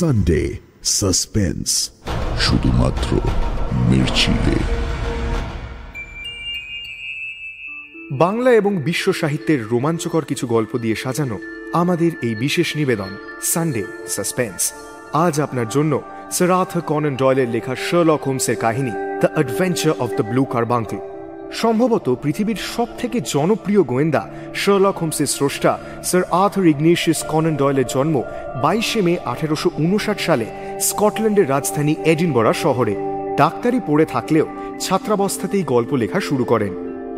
Sunday suspense শুধুমাত্র মির্চিলে। বাংলা এবং বিশ্ব সাহিত্যের রোমাঞ্চকর কিছু গল্প দিয়ে সাজানো আমাদের এই বিশেষ নিবেদন সানডে সাসপেন্স আজ আপনার জন্য সেরাথ কনন ডয়েলের লেখা শার্লক হোমসের কাহিনী the adventure of the blue carbuncle সম্ভবত পৃথিবীর সব থেকে জনপ্রিয় গোয়েন্দা শার্লক হোমসের স্রষ্টা স্যার আর্থার ইগনেশিয়াস কনন ডয়েলের জন্ম বাইশে মে আঠেরোশো উনষাট সালে স্কটল্যান্ডের রাজধানী এডিনবরা শহরে। ডাক্তারি পড়ে থাকলেও ছাত্রাবস্থাতেই গল্প লেখা শুরু করেন।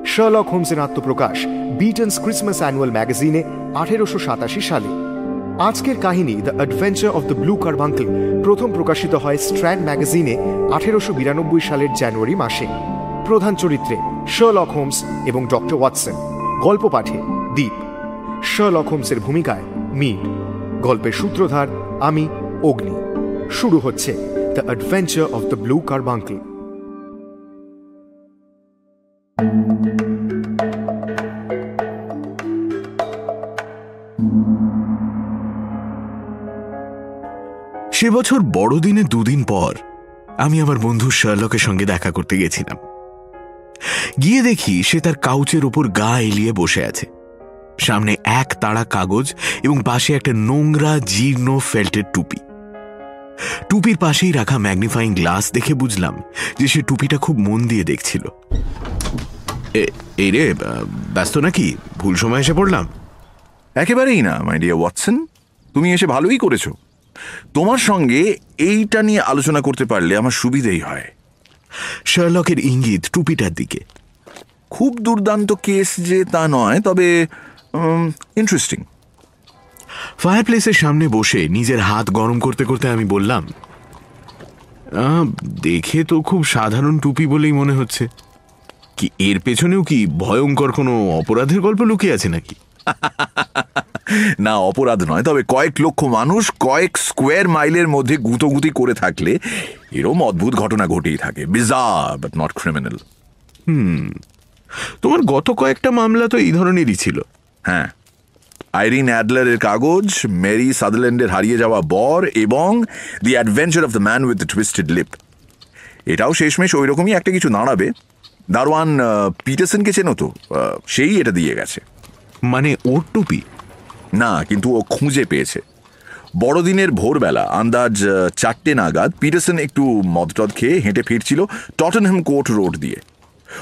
শার্লক হোমসের আত্মপ্রকাশ বিটনস ক্রিসমাস অ্যানুয়াল ম্যাগাজিনে আঠেরোশো সাতাশি সালে। আজকের কাহিনী the adventure of the blue carbuncle প্রথম প্রকাশিত হয় স্ট্র্যান্ড ম্যাগাজিনে আঠেরোশো বিরানব্বই সালের জানুয়ারি মাসে। প্রধান চরিত্রে শার্লক হোমস এবং ডক্টর ওয়াটসন গল্প পাঠে দ্বীপ শার্লক হোমসের ভূমিকায় মিড গল্পের সূত্রধার আমি, অগ্নি। শুরু হচ্ছে the adventure of the blue carbuncle সে বছর বড়দিনে দুদিন পর আমি আমার বন্ধু শার্লকের সঙ্গে দেখা করতে গেছিলাম। গিয়ে দেখি সে তার কাউচের ওপর গা এলিয়ে বসে আছে। সামনে এক তাড়া কাগজ এবং পাশে একটা নোংরা, জীর্ণ ফেল্টের টুপি। টুপির পাশেই রাখা ম্যাগনিফাইং গ্লাস দেখে বুঝলাম যে সে টুপিটা খুব মন দিয়ে দেখছিল। এই ব্যস্ত নাকি? ভুল সময় এসে পড়লাম। একেবারেই না মাই ডিয়ার ওয়াটসন। তুমি এসে ভালোই করেছ। তোমার সঙ্গে এইটা নিয়ে আলোচনা করতে পারলে আমার সুবিধেই হয়। শার্লকের ইঙ্গিত টুপিটার দিকে। খুব দুর্দান্ত কেস যে তা নয় তবে ইন্টারেস্টিং ফায়ারপ্লেসের সামনে বসে নিজের হাত গরম করতে করতে আমি বললাম "আহ, দেখে তো খুব সাধারণ টুপি বলেই মনে হচ্ছে। কি এর পেছনেও কি ভয়ঙ্কর কোনো অপরাধের গল্প লুকিয়ে আছে নাকি? না অপরাধ নয়। তবে কয়েক লক্ষ মানুষ কয়েক স্কোয়ার মাইলের মধ্যে গুঁতোগুতি করে থাকলে এরম অদ্ভুত ঘটনা ঘটেই থাকে। Bizarre but not criminal hmm. তোমার গত কয়েকটা মামলা তো এই ধরনেরই ছিল। হ্যাঁ। আইরিন অ্যাডলারের কাগজ মেরি সাদারল্যান্ডের হারিয়ে যাওয়া বর এবং the adventure of the man with the twisted lip এটাও শেষমেশ ওই রকমই একটা কিছু দাঁড়াবে। দারোয়ান পিটারসনকে চেনো তো? সেই এটা দিয়ে গেছে। মানে ওর টুপি? না, কিন্তু ও খুঁজে পেয়েছে। বড়দিনের ভোরবেলা আন্দাজ চারটে নাগাদ পিটারসন একটু মদটদ খেয়ে হেঁটে ফিরছিল টটনহ্যাম কোর্ট রোড দিয়ে।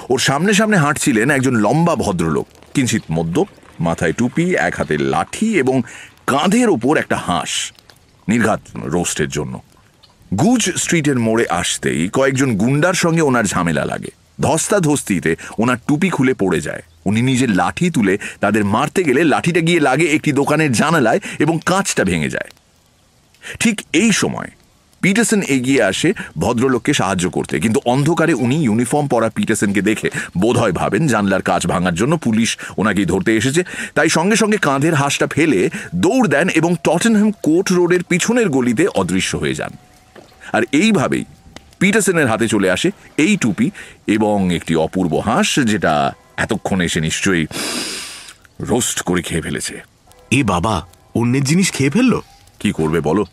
ওর সামনে সামনে হাঁটছিলেন একজন লম্বা ভদ্রলোক। কিঞ্চিত মদ্য, মাথায় টুপি, এক হাতে লাঠি এবং কাঁধের ওপর একটা হাঁস। নির্ঘাত রোস্টের জন্য। গুজ স্ট্রিটের মোড়ে আসতেই কয়েকজন গুন্ডার সঙ্গে ওনার ঝামেলা লাগে। ধস্তাধস্তিতে ওনার টুপি খুলে পড়ে যায়। উনি নিজের লাঠি তুলে তাদের মারতে গেলে লাঠিটা গিয়ে লাগে একটি দোকানের জানালায় এবং কাঁচটা ভেঙে যায়। ঠিক এই সময় পিটারসন এগিয়ে আসে ভদ্রলোককে সাহায্য করতে, কিন্তু অন্ধকারে উনি ইউনিফর্ম পরা পিটারসনকে দেখে বোধহয় ভাবেন জানলার কাজ ভাঙার জন্য পুলিশ ওনাকেই ধরতে এসেছে। তাই সঙ্গে সঙ্গে কাঁধের হাঁসটা ফেলে দৌড় দেন এবং টটেনহ্যাম কোর্ট রোডের পিছনের গলিতে অদৃশ্য হয়ে যান। আর এইভাবেই পিটারসনের হাতে চলে আসে এই টুপি এবং একটি অপূর্ব হাঁস যেটা এতক্ষণ এসে নিশ্চয়ই রোস্ট করে খেয়ে ফেলেছে। এ বাবা অন্যের জিনিস খেয়ে ফেলল? কি করবে বলো?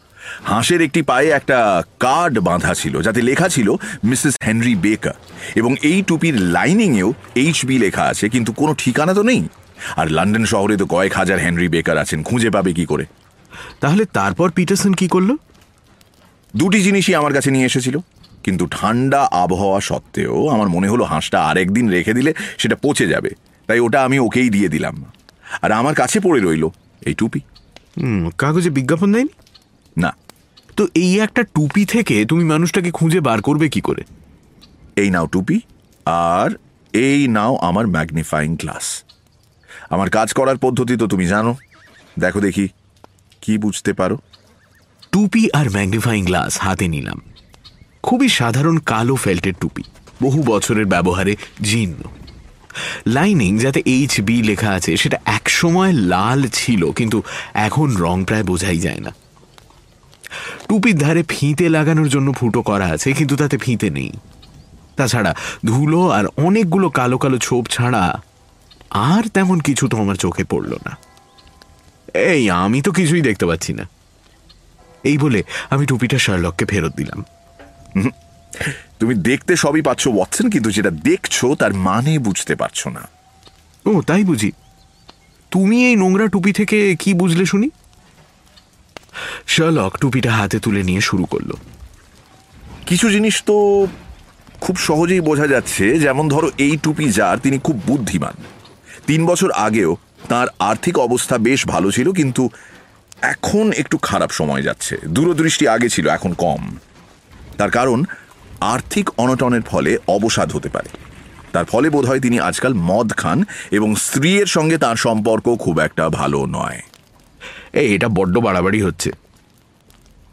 হাঁসের একটি পায়ে একটা কার্ড বাঁধা ছিল যাতে লেখা ছিল মিসেস হেনরি বেকার এবং এই টুপির লাইনিংয়েও এইচ বি লেখা আছে কিন্তু কোনো ঠিকানা তো নেই। আর লন্ডন শহরে তো কয়েক হাজার হেনরি বেকার আছেন খুঁজে পাবে কি করে? তাহলে তারপর পিটারসন কি করল? দুটি জিনিসই আমার কাছে নিয়ে এসেছিল। কিন্তু ঠান্ডা আবহাওয়া সত্ত্বেও আমার মনে হলো হাঁসটা আরেকদিন রেখে দিলে সেটা পচে যাবে। তাই ওটা আমি ওকেই দিয়ে দিলাম। আর আমার কাছে পড়ে রইল এই টুপি। কাগজে বিজ্ঞাপন দেয়নি? না। তো এই একটা টুপি থেকে তুমি মানুষটাকে খুঁজে বার করবে কি করে? এই নাও টুপি আর এই নাও আমার ম্যাগনিফাইং গ্লাস। আমার কাজ করার পদ্ধতি তো তুমি জানো। দেখো দেখি কি বুঝতে পারো? টুপি আর ম্যাগনিফাইং গ্লাস হাতে নিলাম। খুবই সাধারণ কালো ফেল্টের টুপি, বহু বছরের ব্যবহারে জীর্ণ। লাইনিং যাতে এইচ বি লেখা আছে, সেটা একসময় লাল ছিল, কিন্তু এখন রং প্রায় বোঝাই যায় না। টুপির ধারে ফিতে লাগানোর জন্য ফুটো করা আছে, কিন্তু তাতে ফিতে নেই। তাছাড়া ধুলো আর অনেকগুলো কালো কালো ছোপ ছাড়া আর তেমন কিছু তো আমার চোখে পড়ল না। এই, আমি তো কিছুই দেখতে পাচ্ছি না। এই বলে আমি টুপিটা শার্লককে ফেরত দিলাম। তুমি দেখতে সবই পাচ্ছ ওয়াটসন কিন্তু যেটা দেখছ তার মানে বুঝতে পারছ না। ও তাই বুঝি। তুমি এই নোংরা টুপি থেকে কি বুঝলে শুনি? শার্লক টুপিটা হাতে তুলে নিয়ে শুরু করল। কিছু জিনিস তো খুব সহজেই বোঝা যাচ্ছে যেমন ধরো এই টুপি যার তিনি খুব বুদ্ধিমান। তিন বছর আগেও তার আর্থিক অবস্থা বেশ ভালো ছিল কিন্তু এখন একটু খারাপ সময় যাচ্ছে। দূরদৃষ্টি আগে ছিল এখন কম। তার কারণ আর্থিক অনটনের ফলে অবসাদ হতে পারে। তার ফলে বোধহয় তিনি আজকাল মদ খান এবং স্ত্রীর সঙ্গে তার সম্পর্ক খুব একটা ভালো নয়। এই এটা বড্ড বাড়াবাড়ি হচ্ছে।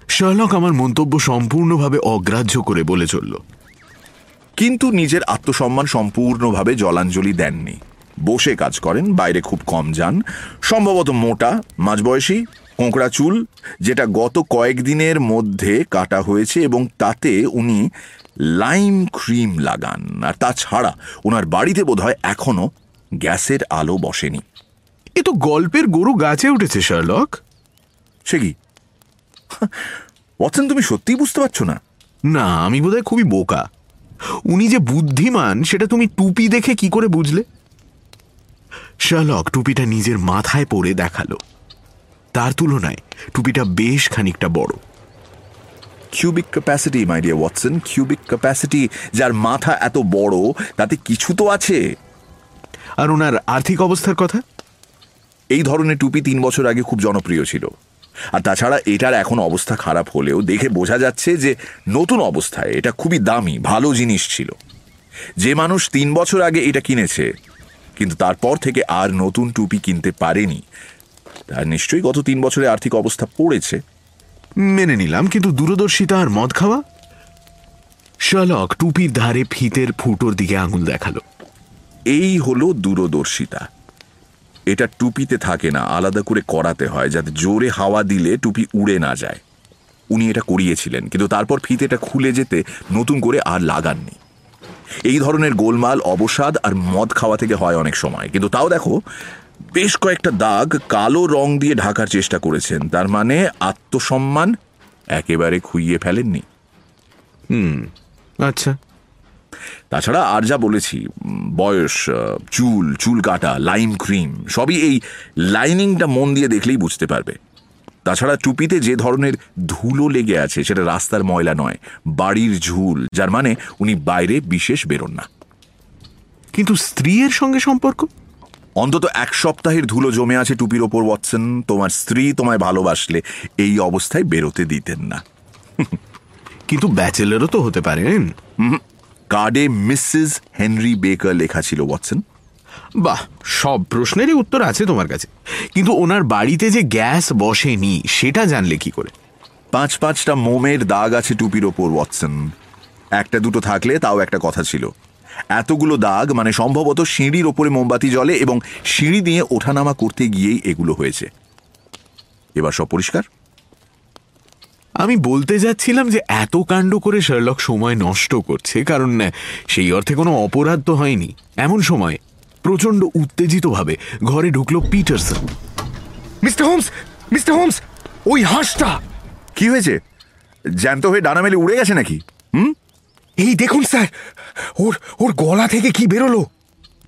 শার্লক আমার মন্তব্য সম্পূর্ণভাবে অগ্রাহ্য করে বলে চলল। কিন্তু নিজের আত্মসম্মান সম্পূর্ণভাবে জলাঞ্জলি দেননি। বসে কাজ করেন বাইরে খুব কম যান। সম্ভবত মোটা মাঝবয়সী কোঁকড়া চুল যেটা গত কয়েকদিনের মধ্যে কাটা হয়েছে এবং তাতে উনি লাইম ক্রিম লাগান। আর তাছাড়া ওনার বাড়িতে বোধহয় এখনও গ্যাসের আলো বসেনি। এ তো গল্পের গরু গাছে উঠেছে শার্লক। সে কি? ওয়াটসন তুমি সত্যিই বুঝতে পারছ না? না আমি বোধহয় খুবই বোকা। উনি যে বুদ্ধিমান সেটা তুমি টুপি দেখে কি করে বুঝলে? শার্লক টুপিটা নিজের মাথায় পরে দেখাল। তার তুলনায় টুপিটা বেশ খানিকটা বড়। Cubic capacity my dear Watson cubic capacity যার মাথা এত বড় তাতে কিছু তো আছে। আর ওনার আর্থিক অবস্থার কথা? এই ধরনের টুপি তিন বছর আগে খুব জনপ্রিয় ছিল। আর তাছাড়া এটার এখন অবস্থা খারাপ হলেও দেখে বোঝা যাচ্ছে যে নতুন অবস্থায় এটা খুবই দামি ভালো জিনিস ছিল। যে মানুষ তিন বছর আগে এটা কিনেছে কিন্তু তারপর থেকে আর নতুন টুপি কিনতে পারেনি। তার নিশ্চয়ই গত তিন বছরে আর্থিক অবস্থা পড়েছে। মেনে নিলাম কিন্তু দূরদর্শিতা আর মদ খাওয়া? শার্লক টুপির ধারে ফিতের ফুটোর দিকে আঙুল দেখাল। এই হলো দূরদর্শিতা। এটা টুপিতে থাকে না আলাদা করে করাতে হয় যাতে জোরে হাওয়া দিলে টুপি উড়ে না যায়। উনি এটা করিয়েছিলেন কিন্তু তারপর ফিতেটা খুলে যেতে নতুন করে আর লাগাননি। এই ধরনের গোলমাল অবসাদ আর মদ খাওয়া থেকে হয় অনেক সময় কিন্তু তাও দেখো বেশ কয়েকটা দাগ কালো রং দিয়ে ঢাকার চেষ্টা করেছেন। তার মানে আত্মসম্মান একেবারে খুইয়ে ফেলেননি। হুম আচ্ছা। তাছাড়া আর যা বলেছি বয়স চুল চুল কাটা লাইম ক্রিম সবই এই লাইনিংটা মন দিয়ে দেখলেই বুঝতে পারবে। তাছাড়া টুপিতে যে ধরনের ধুলো লেগে আছে সেটা রাস্তার ময়লা নয় বাড়ির ঝুল যার মানে উনি বাইরে বিশেষ বেরোন না। কিন্তু স্ত্রীর সঙ্গে সম্পর্ক? অন্তত এক সপ্তাহের ধুলো জমে আছে টুপির ওপর ওয়াটসন। তোমার স্ত্রী তোমায় ভালোবাসলে এই অবস্থায় বেরোতে দিতেন না। কিন্তু ব্যাচেলারও তো হতে পারেন কার্ডে মিসেস হেনরি বেকার লেখা ছিল ওয়াটসন। বাহ সব প্রশ্নেরই উত্তর আছে তোমার কাছে। কিন্তু ওনার বাড়িতে যে গ্যাস বসেনি সেটা জানলে কি করে? পাঁচ পাঁচটা মোমের দাগ আছে টুপির ওপর ওয়াটসন। একটা দুটো থাকলে তাও একটা কথা ছিল। এতগুলো দাগ মানে সম্ভবত সিঁড়ির ওপরে মোমবাতি জ্বলে এবং সিঁড়ি দিয়ে ওঠানামা করতে গিয়েই এগুলো হয়েছে। এবার সব পরিষ্কার? আমি বলতে যাচ্ছিলাম যে এত কাণ্ড করে শার্লক সময় নষ্ট করছে কারণ সেই অর্থে কোনো অপরাধ তো হয়নি। এমন সময় প্রচণ্ড উত্তেজিতভাবে ঘরে ঢুকলো Peterson. Mister Holmes! Mister Holmes! ওই হাঁসটা! কি হয়েছে? জ্যান্ত হয়ে ডানা মেলে উড়ে গেছে নাকি? এই দেখুন স্যার। ওর ওর গলা থেকে কি বেরোলো?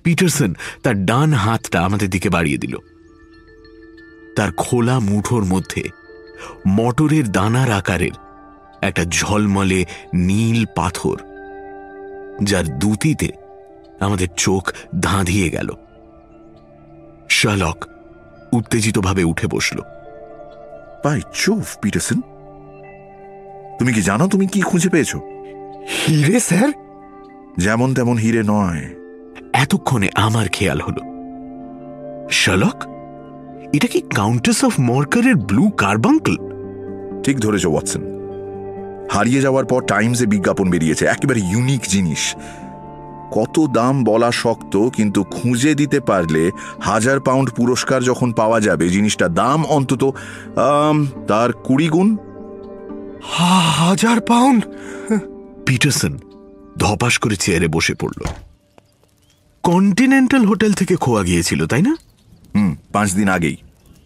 পিটারসন তার ডান হাতটা আমাদের দিকে বাড়িয়ে দিল। তার খোলা মুঠোর মধ্যে মটরের দানার আকারের একটা ঝলমলে নীল পাথর যার দুতিতে আমাদের চোখ ধাঁধিয়ে গেল। শালক উত্তেজিতভাবে উঠে বসল। By Jove Peterson. তুমি কি জানো তুমি কি খুঁজে পেয়েছ? হিরে স্যার? যেমন তেমন হিরে নয়। এতক্ষণে আমার খেয়াল হলো। শলক এটা কি কাউন্টেস অফ মর্কারের ব্লু কার্বাঙ্কল ঠিক ধরেছ ওয়াটসন। হারিয়ে যাওয়ার পর টাইমসে বিজ্ঞাপন বেরিয়েছে একেবারে ইউনিক জিনিস। কত দাম বলা শক্ত কিন্তু খুঁজে দিতে পারলে হাজার পাউন্ড পুরস্কার যখন পাওয়া যাবে জিনিসটা দাম অন্তত তার কুড়ি গুণ। হাজার পাউন্ড পিটারসন ধপাস করে চেয়ারে বসে পড়ল কন্টিনেন্টাল হোটেল থেকে খোয়া গিয়েছিল তাই না হুম পাঁচ দিন আগেই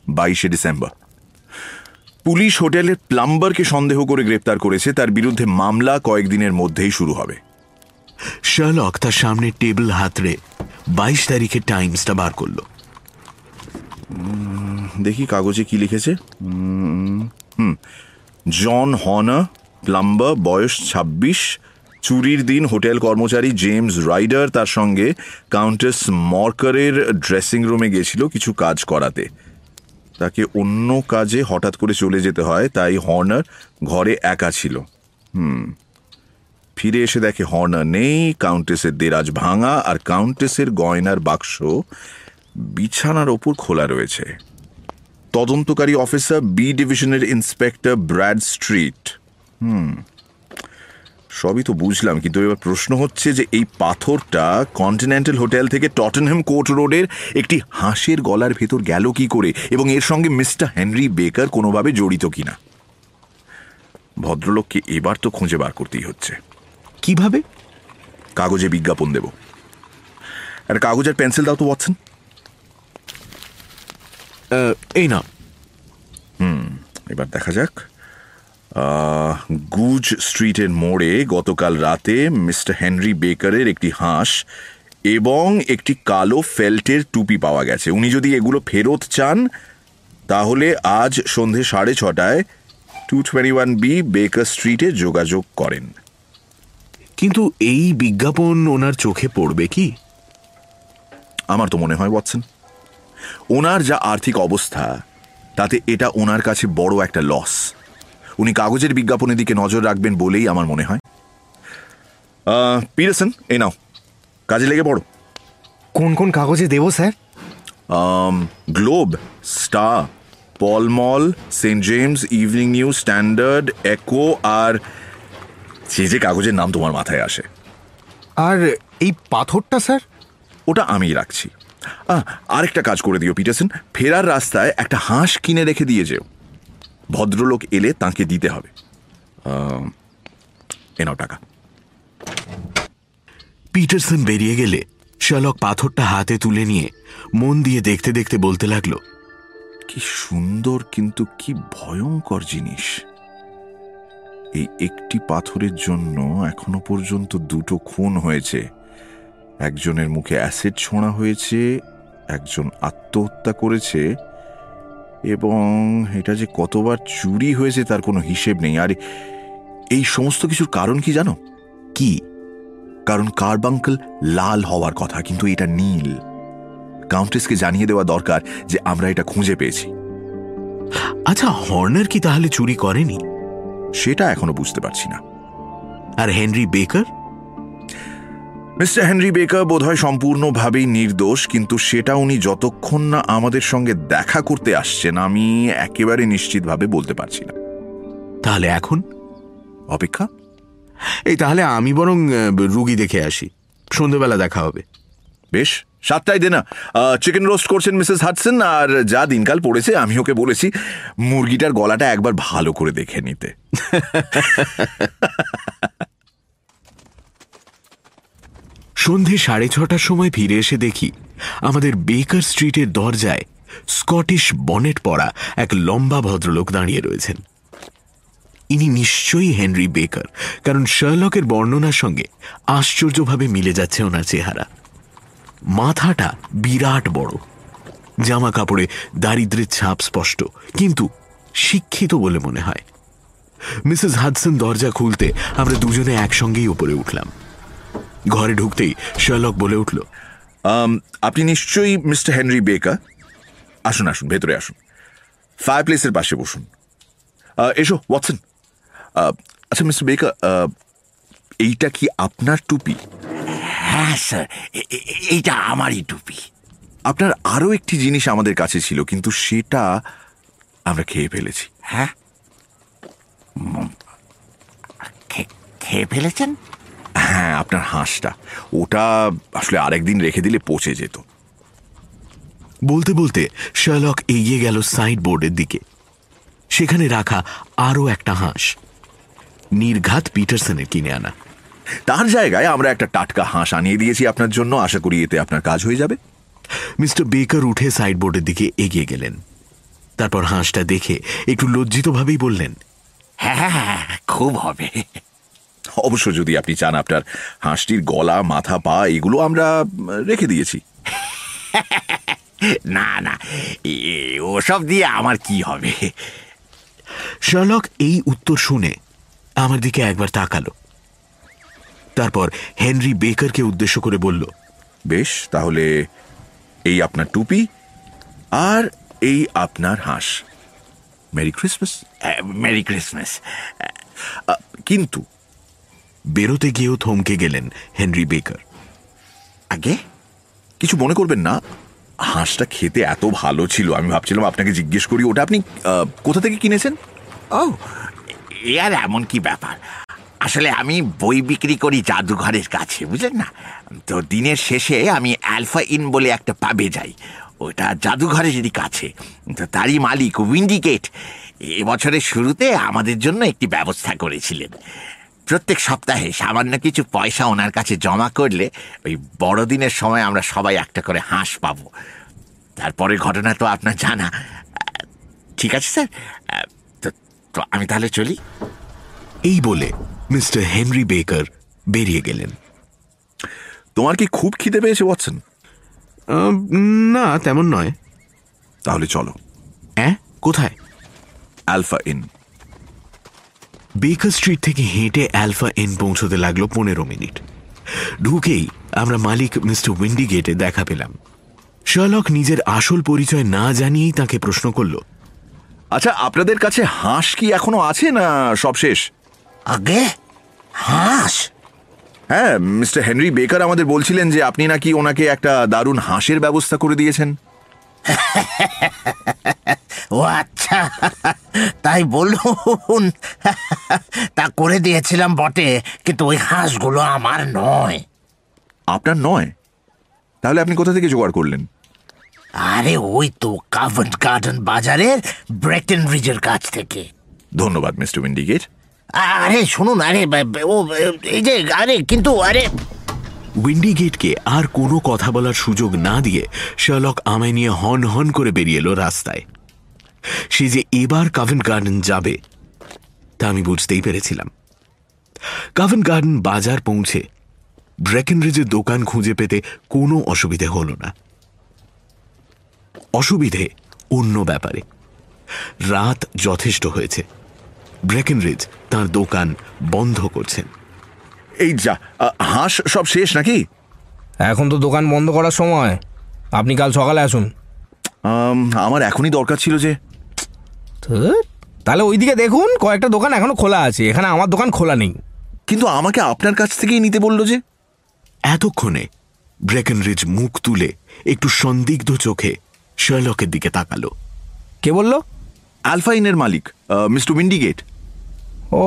বাইশে ডিসেম্বর পুলিশ হোটেলের প্লাম্বারকে সন্দেহ করে গ্রেপ্তার করেছে তার বিরুদ্ধে মামলা কয়েকদিনের মধ্যেই শুরু হবে শার্লক তার সামনে টেবিল হাতড়ে বাইশ তারিখের টাইমসটা বার করল দেখি কাগজে কি লিখেছে হুম জন হনার প্লাম্বার বয়স ২৬ চুরির দিন হোটেল কর্মচারী জেমস রাইডার তার সঙ্গে কাউন্টেস মর্কারের ড্রেসিং রুমে গেছিল কিছু কাজ করাতে। তাকে অন্য কাজে হঠাৎ করে চলে যেতে হয়, তাই হর্নার ঘরে একা ছিল। হুম। ফিরে এসে দেখে হর্নার নেই কাউন্টেসের দেরাজ ভাঙা আর কাউন্টেসের গয়নার বাক্স বিছানার ওপর খোলা রয়েছে। তদন্তকারী অফিসার বি ডিভিশনের ইন্সপেক্টর ব্র্যাড স্ট্রিট হুম। সবই তো বুঝলাম কিন্তু এবার প্রশ্ন হচ্ছে যে এই পাথরটা কন্টিনেন্টাল হোটেল থেকে টটেনহ্যাম কোর্ট রোডের একটি হাঁসের গলার ভেতর গেল কি করে এবং এর সঙ্গে মিস্টার হেনরি বেকার কোনোভাবে জড়িত কিনা ভদ্রলোককে এবার তো খুঁজে বার করতেই হচ্ছে। কীভাবে? কাগজে বিজ্ঞাপন দেব। আর কাগজের পেন্সিল দাও তো ওয়াটসন। এই না হুম এবার দেখা যাক। গুজ স্ট্রিটের মোড়ে গতকাল রাতে মিস্টার হেনরি বেকারের একটি হাঁস এবং একটি কালো ফেল্টের টুপি পাওয়া গেছে। উনি যদি এগুলো ফেরত চান তাহলে আজ সন্ধে সাড়ে ছটায় টু টোয়েন্টি ওয়ান বি বেকার স্ট্রিটে যোগাযোগ করেন। কিন্তু এই বিজ্ঞাপন ওনার চোখে পড়বে কি? আমার তো মনে হয় ওয়াটসন ওনার যা আর্থিক অবস্থা তাতে এটা ওনার কাছে বড় একটা লস। উনি কাগজের বিজ্ঞাপনের দিকে নজর রাখবেন বলেই আমার মনে হয়। পিটারসন এই নাও। কাজে লেগে পড়ো। কোন কোন কাগজে দেবো sir? Globe Star Pall Mall Saint James Evening News Standard Echo আর যে যে কাগজের নাম তোমার মাথায় আসে। আর এই পাথরটা স্যার? ওটা আমিই রাখছি। আরেকটা কাজ করে দিও পিটারসন। ফেরার রাস্তায় একটা হাঁস কিনে রেখে দিয়ে যেও। ভদ্রলোক এলে তাকে দিতে হবে। আহ, এ নাও টাকা। পিটারসন বেরিয়ে গেলে শার্লক পাথরটা হাতে তুলে নিয়ে মন দিয়ে দেখতে দেখতে বলতে লাগল কি সুন্দর কিন্তু কি ভয়ঙ্কর জিনিস। এই একটি পাথরের জন্য এখনও পর্যন্ত দুটো খুন হয়েছে। একজনের মুখে অ্যাসিড ছোঁড়া হয়েছে একজন আত্মহত্যা করেছে এবং এটা যে কতবার চুরি হয়েছে তার কোনো হিসেব নেই। আর এই সমস্ত কিছুর কারণ কি জানো? কি? কারণ কার্বাঙ্কল লাল হওয়ার কথা কিন্তু এটা নীল। কাউন্টেসকে জানিয়ে দেওয়া দরকার যে আমরা এটা খুঁজে পেয়েছি। আচ্ছা হর্নার কি তাহলে চুরি করেনি? সেটা এখনও বুঝতে পারছি না। আর Henry Baker? Mr Henry Baker বোধহয় সম্পূর্ণভাবেই নির্দোষ কিন্তু সেটা উনি যতক্ষণ না আমাদের সঙ্গে দেখা করতে আসছেন আমি একেবারে নিশ্চিতভাবে বলতে পারছি না। তাহলে এখন? অপেক্ষা? এই তাহলে আমি বরং রুগী দেখে আসি। সন্ধেবেলা দেখা হবে। বেশ সাতটায় দে না চিকেন রোস্ট করছেন মিসেস হাডসন আর যা দিনকাল পড়েছে আমি ওকে বলেছি মুরগিটার গলাটা একবার ভালো করে দেখে নিতে। সন্ধে সাড়ে ছটার সময় ফিরে এসে দেখি আমাদের বেকার স্ট্রিটের দরজায় স্কটিশ বনেট পরা এক লম্বা ভদ্রলোক দাঁড়িয়ে রয়েছেন। ইনি নিশ্চয়ই হেনরি বেকার, কারণ শার্লকের বর্ণনার সঙ্গে আশ্চর্যভাবে মিলে যাচ্ছে ওনার চেহারা। মাথাটা বিরাট বড় জামা কাপড়ে দারিদ্রের ছাপ স্পষ্ট, কিন্তু শিক্ষিত বলে মনে হয়। মিসেস হাডসন দরজা খুলতে আমরা দুজনে একসঙ্গেই উপরে উঠলাম। ঘরে ঢুকতেই শার্লক বলে উঠল আপনি নিশ্চয়ই মিস্টার হেনরি বেকার? আসুন আসুন ভেতরে আসুন। ফায়ার প্লেসের পাশে বসুন। এসো ওয়াটসন। আচ্ছা মিস্টার আহ, এইটা কি আপনার টুপি? হ্যাঁ স্যার এইটা আমারই টুপি। আপনার আরও একটি জিনিস আমাদের কাছে ছিল কিন্তু সেটা আমরা খেয়ে ফেলেছি। হ্যাঁ? খেয়ে ফেলেছেন? হ্যাঁ আপনার হাঁসটা। ওটা আসলে আরেকদিন রেখে দিলে পচে যেত। বলতে বলতে শার্লক এগিয়ে গেল সাইড বোর্ডের দিকে। সেখানে রাখা আরও একটা হাঁস। নির্ঘাত পিটারসনের কিনে আনা। তার জায়গায় আমরা একটা টাটকা হাঁস আনিয়ে দিয়েছি আপনার জন্য। আশা করি এতে আপনার কাজ হয়ে যাবে। মিস্টার বেকার উঠে সাইড বোর্ডের দিকে এগিয়ে গেলেন। তারপর হাঁসটা দেখে একটু লজ্জিতভাবেই বললেন হ্যাঁ হ্যাঁ, হ্যাঁ, খুব হবে। অবশ্য যদি আপনি চান আপনার হাঁসটির গলা মাথা পা এগুলো আমরা রেখে দিয়েছি। না না ওসব দিয়ে আমার কি হবে? শার্লক এই উত্তর শুনে আমার দিকে একবার তাকালো। তারপর হেনরি বেকারকে উদ্দেশ্য করে বলল বেশ তাহলে এই আপনার টুপি আর এই আপনার হাঁস। Merry Christmas. Merry Christmas. কিন্তু বেরোতে গিয়েও থমকে গেলেন হেনরি বেকার। আগে? কিছু মনে করবেন না? হাঁসটা খেতে এত ভালো ছিল, আমি ভাবছিলাম আপনাকে জিজ্ঞেস করি, ওটা আপনি কোথা থেকে কিনেছেন? ও, এ আর এমন কি ব্যাপার? আসলে আমি বই বিক্রি করি জাদুঘরের কাছে, বুঝলেন না? তো দিনের শেষে আমি অ্যালফা ইন বলে একটা পাবে যাই। ওটা জাদুঘরেরই কাছে, তো তারই মালিক উইন্ডিকেট এবছরের শুরুতে আমাদের জন্য একটি ব্যবস্থা করেছিলেন। প্রত্যেক সপ্তাহে সামান্য কিছু পয়সা ওনার কাছে জমা করলে ওই বড়দিনের সময় আমরা সবাই একটা করে হাঁস পাব। তারপরে ঘটনা তো আপনার জানা। ঠিক আছে স্যার? তো তো আমি তাহলে চলি। এই বলে মিস্টার হেনরি বেকার বেরিয়ে গেলেন। তোমার কি খুব খিদে পেয়েছে ওয়াটসন? না তেমন নয়। তাহলে চলো। হ্যাঁ কোথায়? Alpha in. বেকার স্ট্রিট থেকে হেঁটে অ্যালফা এন পৌঁছতে লাগল পনেরো মিনিট। ঢুকেই আমরা মালিক মিস্টার উইন্ডিগেটে দেখা পেলাম। শার্লক নিজের আসল পরিচয় না জানিয়েই তাকে প্রশ্ন করল আচ্ছা আপনাদের কাছে হাঁস কি এখনও আছে না সব শেষ? আগে? হাঁস? হ্যাঁ মিস্টার হেনরি বেকার আমাদের বলছিলেন যে আপনি নাকি ওনাকে একটা দারুণ হাঁসের ব্যবস্থা করে দিয়েছেন। ও আচ্ছা তাই বলুন। তা করে দিয়েছিলাম বটে কিন্তু ওই হাঁসগুলো আমার নয়। আপনার নয়? তাহলে আপনি কোথা থেকে জোগাড় করলেন? আরে ওই তো কাভেন্ট গার্ডেন বাজারের ব্রেকটেন রিজের কাছ থেকে। ধন্যবাদ মিস্টার উইন্ডিগেট। আরে শুনুন আরে ও এই যে আরে কিন্তু আরে উইন্ডিগেটকে আর কোনো কথা বলার সুযোগ না দিয়ে শার্লক আমায় নিয়ে হন হন করে বেরিয়ে এলো রাস্তায়। সে যে এবার কাভেন্ট গার্ডেন যাবে, তা আমি বুঝতেই পেরেছিলাম। কাভেন্ট গার্ডেন বাজার পৌঁছে ব্রেকেনরিজের দোকান খুঁজে পেতে কোনো অসুবিধে হল না। অসুবিধে অন্য ব্যাপারে। রাত যথেষ্ট হয়েছে। ব্রেকেনরিজ তার দোকান বন্ধ করছেন। এই যা আহ, হাঁস সব শেষ নাকি? এখন তো দোকান বন্ধ করার সময়। আপনি কাল সকালে আসুন। আম, আমার এখনই দরকার ছিল যে। তাহলে ওইদিকে দেখুন কয়েকটা দোকান এখনও খোলা আছে। এখানে আমার দোকান খোলা নেই। কিন্তু আমাকে আপনার কাছ থেকেই নিতে বলল যে। এতক্ষণে ব্রেকেনরিজ মুখ তুলে একটু সন্দিগ্ধ চোখে শার্লকের দিকে তাকালো। কে বলল? আলফা ইনের মালিক মিস্টার উইন্ডিগেট। ও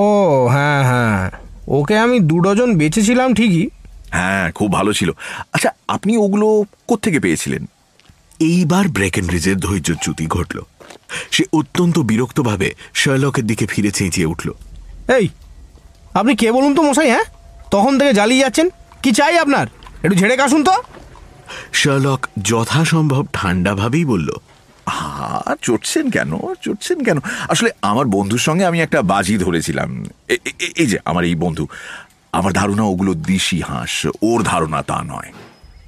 হ্যাঁ হ্যাঁ। ওকে আমি দু ডজন বেচেছিলাম ঠিকই। হ্যাঁ খুব ভালো ছিল। আচ্ছা আপনি ওগুলো কোত্থেকে পেয়েছিলেন? এইবার ব্রেকেনরিজের ধৈর্যচ্যুতি ঘটল। সে অত্যন্ত বিরক্তভাবে শার্লকের দিকে ফিরে চেঁচিয়ে উঠল। এই আপনি কে বলুন তো মশাই হ্যাঁ? তখন থেকে জ্বালিয়ে যাচ্ছেন। কি চাই আপনার? একটু ঝেড়ে কাশুন তো। শার্লক যথাসম্ভব ঠান্ডাভাবেই বলল আর চটছেন কেন? চটছেন কেন? আসলে আমার বন্ধুর সঙ্গে আমি একটা বাজি ধরেছিলাম। এই যে আমার এই বন্ধু। আমার ধারণা ওগুলো দিশি হাঁস। ওর ধারণা তা নয়।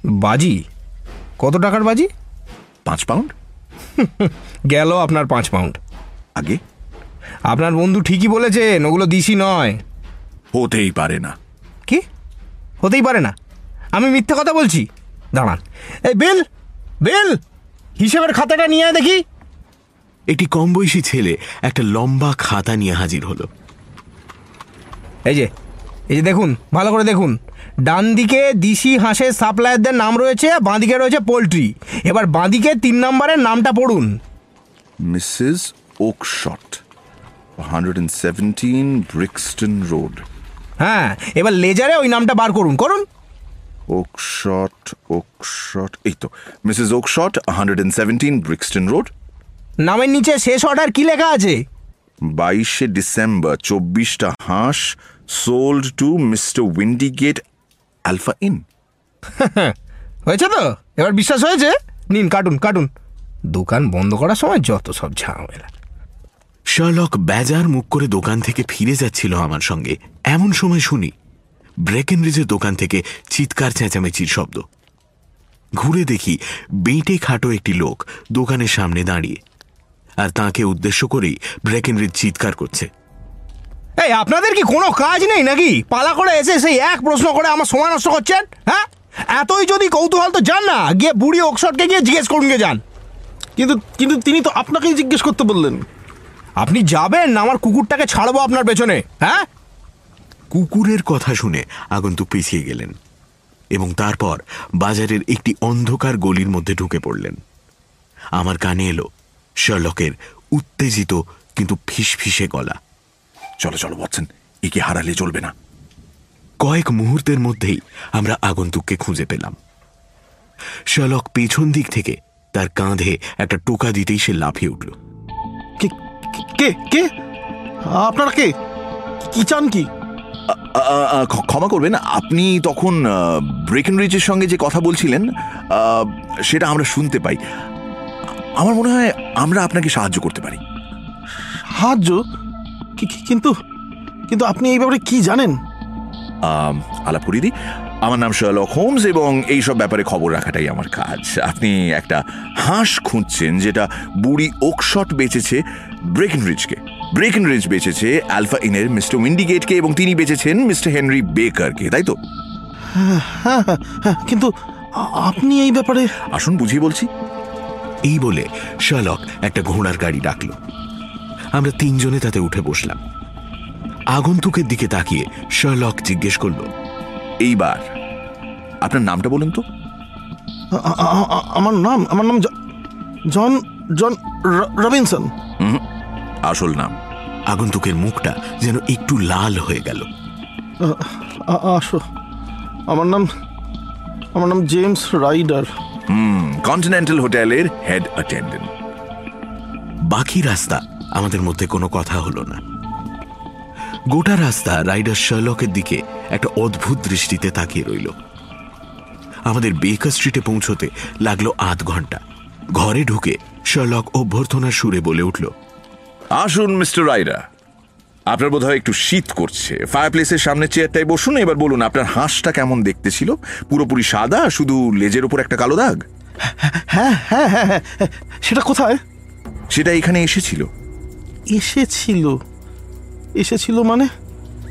বাজি? কত টাকার বাজি? পাঁচ পাউন্ড? গেল আপনার পাঁচ পাউন্ড। আগে? আপনার বন্ধু ঠিকই বলেছেন ওগুলো দিশি নয়। হতেই পারে না। কি? হতেই পারে না? আমি মিথ্যে কথা বলছি? দাঁড়ান। এই বেল! বিল! হিসেবের খাতাটা নিয়ে দেখি। একটি কম বয়সী ছেলে একটা লম্বা খাতা নিয়ে হাজির হলো। এই যে এই যে দেখুন ভালো করে দেখুন। ডান দিকে দিশি হাঁসের সাপ্লায়ারদের নাম রয়েছে বাঁ দিকে রয়েছে পোলট্রি। এবার বাঁ দিকে তিন নম্বরের নামটা পড়ুন। Mrs Oakshott hundred and seventeen Brixton Road. হ্যাঁ এবার লেজারে ওই নামটা বার করুন করুন। ওকশট ওকশট এই তো Mrs Oakshott hundred and seventeen Brixton Road নামের নিচে শেষ অর্ডার কি লেখা আছে? বাইশে ডিসেম্বর চব্বিশটা হাঁস sold to Mr Windigate Alpha Inn হয়েছে তো? এবার বিশ্বাস হয়েছে? নিন কাটুন কাটুন। দোকান বন্ধ করার সময় যত সব ঝামেলা। শার্লক বেজার মুখ করে দোকান থেকে ফিরে যাচ্ছিল আমার সঙ্গে। এমন সময় শুনি ব্রেকেনরিজের দোকান থেকে চিৎকার চেঁচামেচির শব্দ। ঘুরে দেখি বেঁটে খাটো একটি লোক দোকানের সামনে দাঁড়িয়ে। আর তাকে উদ্দেশ্য করেই ব্রেকেনরিজ চিৎকার করছে। এই আপনাদের কি কোনো কাজ নেই নাকি? পালা করে এসে সেই এক প্রশ্ন করে আমার সময় নষ্ট করছেন? হ্যাঁ? এতই যদি কৌতূহল তো যান না গিয়ে বুড়ি অক্সফোর্ডকে গিয়ে জিজ্ঞেস করুন গিয়ে যান। কিন্তু কিন্তু তিনি তো আপনাকেই জিজ্ঞেস করতে বললেন। আপনি যাবেন না আমার কুকুরটাকে ছাড়বো আপনার পেছনে হ্যাঁ? কুকুরের কথা শুনে আগন্তুক পিছিয়ে গেলেন এবং তারপর বাজারের একটি অন্ধকার গলির মধ্যে ঢুকে পড়লেন। আমার কানে এলো শার্লকের উত্তেজিত কিন্তু ফিসফিসে গলা। চলো চলো বচ্চন একে হারালে চলবে না। কয়েক মুহূর্তের মধ্যেই আমরা আগন্তুককে খুঁজে পেলাম। শার্লক পেছন দিক থেকে তার কাঁধে একটা টোকা দিতেই সে লাফিয়ে উঠল। কে কে? আপনারা কে? কি চান কি? ক্ষমা করবেন আপনি তখন ব্রেকেন রিচের সঙ্গে যে কথা বলছিলেন সেটা আমরা শুনতে পাই। আমার মনে হয় আমরা আপনাকে সাহায্য করতে পারি। সাহায্য? কি- কি- কিন্তু কিন্তু আপনি এই ব্যাপারে কি জানেন? আলাপ করিয়ে দিই। আমার নাম শার্লক হোমস এবং এই সব ব্যাপারে খবর রাখাটাই আমার কাজ। আপনি একটা হাঁস খুঁজছেন যেটা বুড়ি ওকশট বেচেছে ব্রেকেন রিচকে ব্রেকেন রিচ বেচেছে আলফা ইনের মিস্টার উইন্ডিগেটকে এবং তিনি বেচেছেন মিস্টার হেনরি বেকারকে তাই তো? হ্যাঁ হ্যাঁ কিন্তু আপনি এই ব্যাপারে আসুন বুঝিয়ে বলছি। এই বলে শার্লক একটা ঘোড়ার গাড়ি ডাকল। আমরা তিনজনে তাতে উঠে বসলাম। আগন্তুকের দিকে তাকিয়ে শার্লক জিজ্ঞেস করল এইবার আপনার নামটা বলুন তো। আমার নাম আমার নাম জন জন রবিনসন। আসল নাম। আগন্তুকের মুখটা যেন একটু লাল হয়ে গেল। আসো। আমার নাম আমার নাম জেমস রাইডার। হুম কন্টিনেন্টাল হোটেলের হেড অ্যাটেন্ডেন্ট। বাকি রাস্তা আমাদের মধ্যে কোনো কথা হলো না। গোটা রাস্তা রাইডার শার্লকের দিকে একটা অদ্ভুত দৃষ্টিতে তাকিয়ে রইল। আমাদের বেকার স্ট্রিটে পৌঁছতে লাগল আধ ঘণ্টা। ঘরে ঢুকে শার্লক অভ্যর্থনার সুরে বলে উঠল আসুন মিস্টার রাইডার। আপনার বোধহয় একটু শীত করছে। ফায়ার প্লেসের সামনে চেয়ারটায় বসুন এবার বলুন আপনার হাঁসটা কেমন দেখতে ছিল? পুরোপুরি সাদা শুধু লেজের উপর একটা কালো দাগ? হ্যাঁ হ্যাঁ হ্যাঁ হ্যাঁ সেটা কোথায়? সেটা এখানে এসেছিল। এসেছিল। এসেছিল মানে?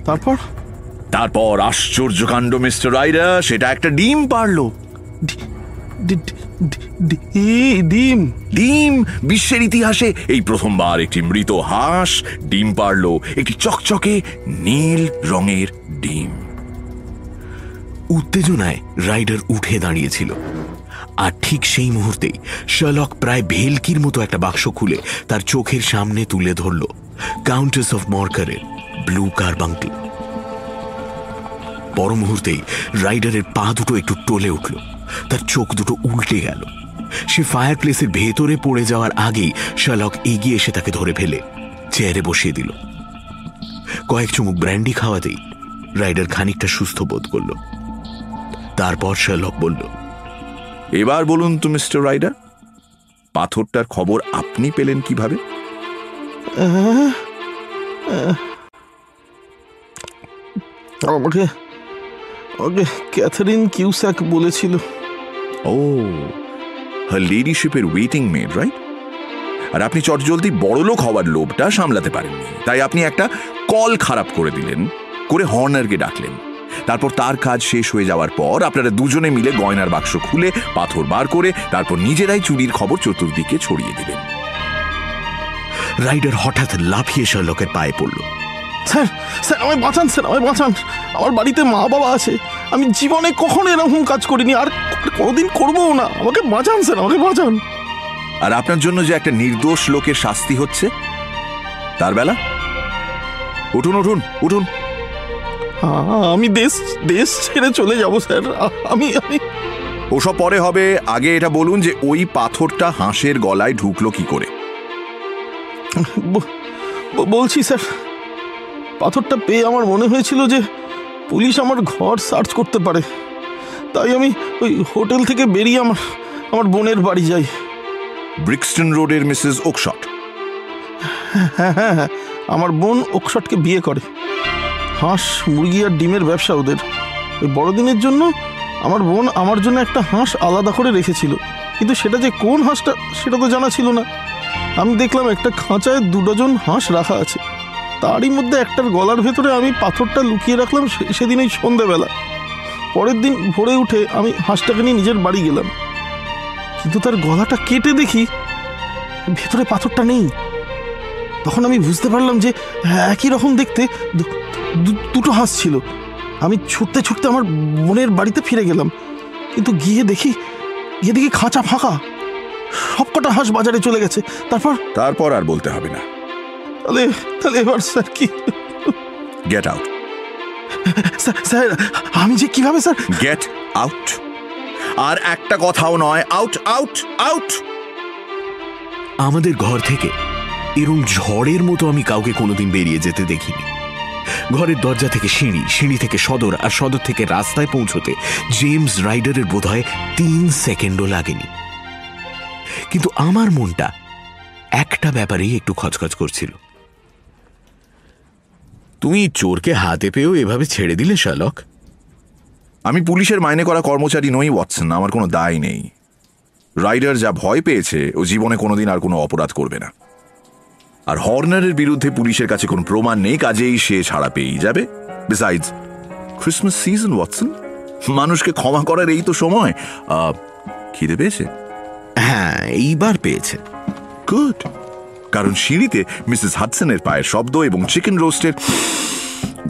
তারপর? তারপর আশ্চর্য কাণ্ড মিস্টার রাইডার সেটা একটা ডিম পারল। ডিম। ডিম? বিশ্বের ইতিহাসে এই প্রথমবার একটি মৃত হাঁস ডিম পারল একটি চকচকে নীল রঙের ডিম। উত্তেজনায় রাইডার উঠে দাঁড়িয়েছিল। আর ঠিক সেই মুহূর্তেই শার্লক প্রায় ভেলকির মতো একটা বাক্স খুলে তার চোখের সামনে তুলে ধরল, কাউন্টেস অফ মর্কারের ব্লু কারবাঙ্কল পর মুহূর্তেই রাইডারের পা দুটো একটু টলে উঠল। তার চোখ দুটো উল্টে গেল। সে ফায়ার প্লেসের ভেতরে পড়ে যাওয়ার আগেই শার্লক এগিয়ে এসে তাকে ধরে ফেলে। চেয়ারে বসিয়ে দিল। কয়েক চুমুক ব্র্যান্ডি খাওয়াতেই রাইডার খানিকটা সুস্থ বোধ করল। তারপর শার্লক বলল এবার বলুন তো মিস্টার রাইডার পাথরটার খবর আপনি পেলেন কীভাবে? আমাকে আমাকে ক্যাথারিন কিউসাক বলেছিল। ও হার লিডিশিপের ওয়েটিং মেড রাইট আর আপনি চটজলদি বড়লোক হওয়ার লোভটা সামলাতে পারেননি। তাই আপনি একটা কল খারাপ করে দিলেন, করে হর্নারকে ডাকলেন। তারপর তার কাজ শেষ হয়ে যাওয়ার পর আপনারা দুজনে মিলে গয়নার বাক্স খুলে পাথর বার করে তারপর নিজেরাই চুরির খবর চতুর্দিকে ছড়িয়ে দিলেন। রাইডার হঠাৎ লাফিয়ে শার্লকের পায়ে পড়ল। স্যার স্যার, আমায় বাঁচান, স্যার, আমায় বাঁচান। আমার বাড়িতে মা বাবা আছে। আমি জীবনে কখনো এরকম কাজ করিনি আর কোনোদিন করবও না। আমাকে বাঁচান স্যার আমাকে বাঁচান। আর আপনার জন্য যে একটা নির্দোষ লোকের শাস্তি হচ্ছে তার বেলা? উঠুন উঠুন উঠুন। আমি দেশ দেশ ছেড়ে চলে যাব স্যার। আমি আমি ওসব পরে হবে আগে এটা বলুন যে ওই পাথরটা হাঁসের গলায় ঢুকলো কি করে। বলছি স্যার পাথরটা পেয়ে আমার মনে হয়েছিল যে পুলিশ আমার ঘর সার্চ করতে পারে। তাই আমি ওই হোটেল থেকে বেরিয়ে আমার আমার বোনের বাড়ি যাই। ব্রিক্সটন রোডের মিসেস ওকশট। হ্যাঁ হ্যাঁ হ্যাঁ আমার বোন ওকশটকে বিয়ে করে। হাঁস মুরগি আর ডিমের ব্যবসা ওদের। ওই বড়দিনের জন্য আমার বোন আমার জন্য একটা হাঁস আলাদা করে রেখেছিল। কিন্তু সেটা যে কোন হাঁসটা সেটা তো জানা ছিল না। আমি দেখলাম একটা খাঁচায় দু ডজন হাঁস রাখা আছে। তারই মধ্যে একটার গলার ভেতরে আমি পাথরটা লুকিয়ে রাখলাম সেদিন এই সন্ধেবেলা। পরের দিন ভোরে উঠে আমি হাঁসটাকে নিয়ে নিজের বাড়ি গেলাম। কিন্তু তার গলাটা কেটে দেখি ভেতরে পাথরটা নেই। তখন আমি বুঝতে পারলাম যে একই রকম দেখতে দুটো হাঁস ছিল। আমি ছুটতে ছুটতে আমার বোনের বাড়িতে ফিরে গেলাম। কিন্তু গিয়ে দেখি গিয়ে দেখি খাঁচা ফাঁকা। সবকটা হাঁস বাজারে চলে গেছে। তারপর তারপর আর বলতে হবে না। তাহলে তাহলে এবার স্যার কি? গেট আউট স্যার আমি যে কীভাবে স্যার? গেট আউট আর একটা কথাও নয় আউট আউট আউট আমাদের ঘর থেকে এরম ঝড়ের মতো আমি কাউকে কোনোদিন বেরিয়ে যেতে দেখিনি। ঘরের দরজা থেকে সিঁড়ি সিঁড়ি থেকে সদর আর সদর থেকে রাস্তায় পৌঁছতে জেমস রাইডারের বোধহয় তিন সেকেন্ডও লাগেনি। কিন্তু আমার মনটা একটা ব্যাপারেই একটু খচখচ করছিল। তুমি চোরকে হাতে পেয়েও এভাবে ছেড়ে দিলে শালক? আমি পুলিশের মাইনে করা কর্মচারী নই ওয়াটসন। আমার কোনো দায় নেই। রাইডার যা ভয় পেয়েছে ও জীবনে কোনোদিন আর কোনো অপরাধ করবে না। আর হর্নারের বিরুদ্ধে পুলিশের কাছে কোনো প্রমাণ নেই কাজেই সে ছাড়া পেয়েই যাবে। Besides Christmas season Watson? মানুষকে ক্ষমা করার এই তো সময়। খিদে পেয়েছে? হ্যাঁ এইবার পেয়েছে। গুড কারণ সিঁড়িতে মিসেস হাডসনের পায়ের শব্দ এবং চিকেন রোস্টের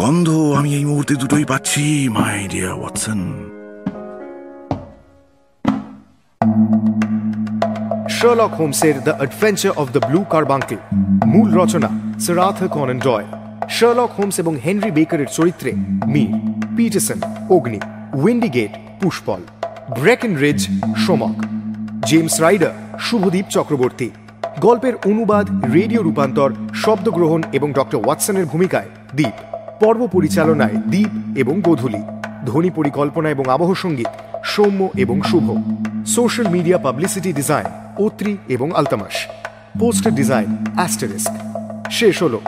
গন্ধ আমি এই মুহূর্তে দুটোই পাচ্ছি my dear Watson. Sherlock হোমসের the adventure of the blue carbuncle মূল রচনা, sir Arthur Conan Doyle Sherlock Holmes এবং হেনরি বেকারের চরিত্রে Mir Peterson, Agni, Windigate, Pushpal Breckinridge Somak, James Ryder, Shubhadeep Chakraborty. গল্পের অনুবাদ, রেডিও রূপান্তর, শব্দগ্রহণ এবং ডক্টর ওয়াটসনের ভূমিকায় দ্বীপ পর্ব পরিচালনায় দ্বীপ এবং গোধূলি। ধ্বনি পরিকল্পনা এবং আবহ সংগীত, সৌম্য এবং Shubho. Social media publicity design Otri এবং আলতামাস। Poster design, asterisk. শেষ হলো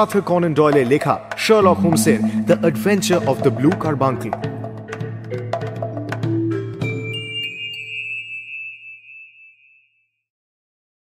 আর্থার কনন ডয়েলের লেখা Sherlock হোমসের the Adventure of the Blue Carbuncle